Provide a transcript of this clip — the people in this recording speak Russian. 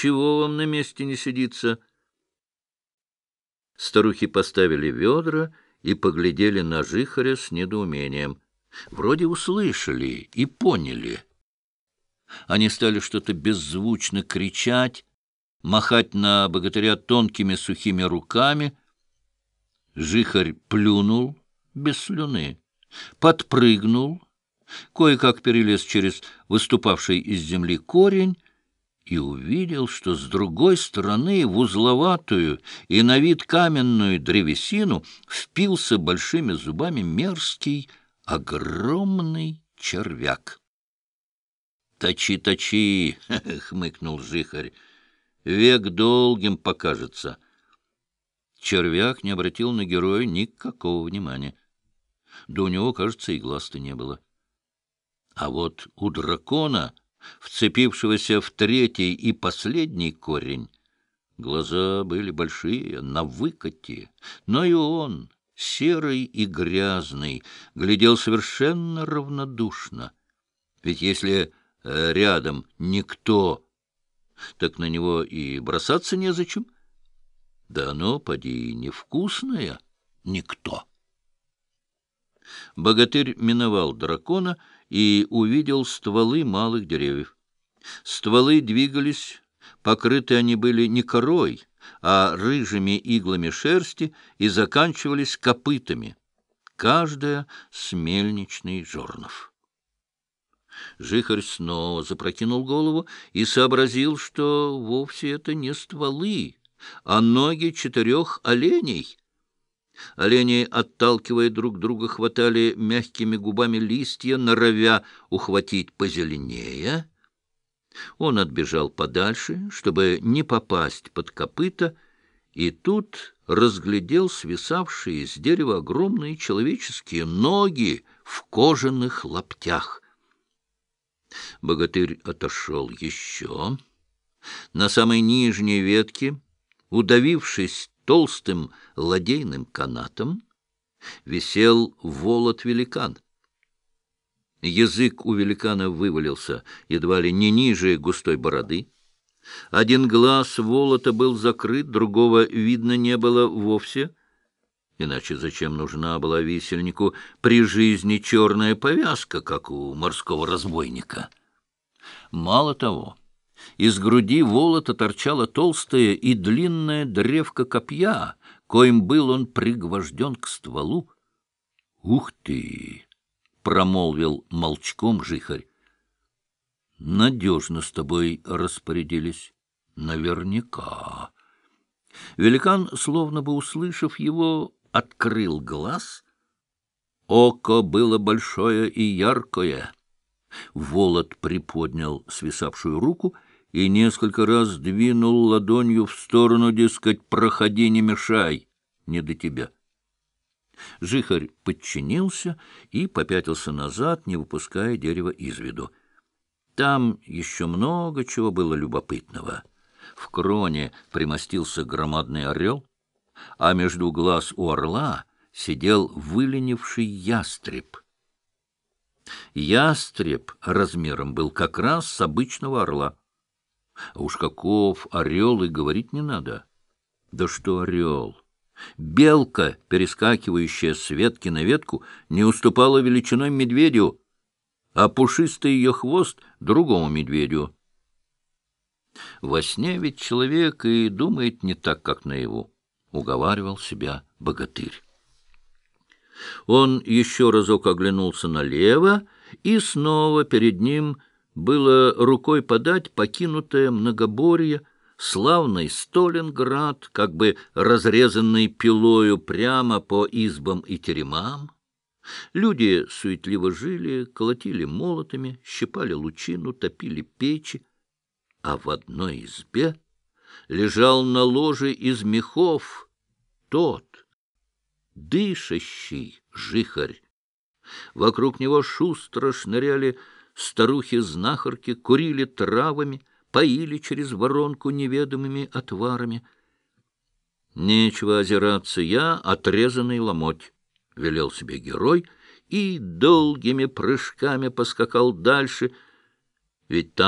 Чего вам на месте не сидится? Старухи поставили ведра и поглядели на жихаря с недоумением. Вроде услышали и поняли. Они стали что-то беззвучно кричать, махать на богатыря тонкими сухими руками. Жихарь плюнул без слюны, подпрыгнул, кое-как перелез через выступавший из земли корень и увидел, что с другой стороны в узловатую и на вид каменную древесину впился большими зубами мерзкий, огромный червяк. «Точи, точи!» — хмыкнул жихарь. «Век долгим покажется». Червяк не обратил на героя никакого внимания. Да у него, кажется, и глаз-то не было. А вот у дракона вцепившегося в третий и последний корень. Глаза были большие, на выкате, но и он, серый и грязный, глядел совершенно равнодушно. Ведь если э, рядом никто, так на него и бросаться незачем. Да оно, поди, невкусное никто. Богатырь миновал дракона и увидел стволы малых деревьев. Стволы двигались, покрыты они были не корой, а рыжими иглами шерсти и заканчивались копытами, каждая с мельничный жорнов. Жихарь снова запрокинул голову и сообразил, что вовсе это не стволы, а ноги четырех оленей — Олени, отталкивая друг друга, хватали мягкими губами листья, норовя ухватить позеленее. Он отбежал подальше, чтобы не попасть под копыта, и тут разглядел свисавшие с дерева огромные человеческие ноги в кожаных лаптях. Богатырь отошел еще. На самой нижней ветке, удавившись толстым ладейным канатом висел волот-великан. Язык у великана вывалился едва ли не ниже густой бороды. Один глаз волота был закрыт, другого видно не было вовсе. Иначе зачем нужна была висельнику при жизни черная повязка, как у морского разбойника? Мало того, из груди волота торчала толстая и длинная древка копья, коим был он пригвожден к стволу. — Ух ты! — промолвил молчком жихарь. — Надежно с тобой распорядились. Наверняка. Великан, словно бы услышав его, открыл глаз. Око было большое и яркое. Волод приподнял свисавшую руку — и несколько раз двинул ладонью в сторону, дескать, «проходи, не мешай, не до тебя». Жихарь подчинился и попятился назад, не выпуская дерева из виду. Там еще много чего было любопытного. В кроне примостился громадный орел, а между глаз у орла сидел выленивший ястреб. Ястреб размером был как раз с обычного орла. А уж каков орел и говорить не надо. Да что орел! Белка, перескакивающая с ветки на ветку, не уступала величиной медведю, а пушистый ее хвост — другому медведю. Во сне ведь человек и думает не так, как наяву, — уговаривал себя богатырь. Он еще разок оглянулся налево, и снова перед ним — было рукой подать покинутое многоборье, славный Сталинград, как бы разрезанный пилою прямо по избам и теремам. Люди суетливо жили, колотили молотами, щипали лучину, топили печи, а в одной избе лежал на ложе из мехов тот, дышащий жихарь. Вокруг него шустро шныряли Старухи-знахарки курили травами, поили через воронку неведомыми отварами. «Нечего озираться я, отрезанный ломоть», — велел себе герой, и долгими прыжками поскакал дальше, ведь там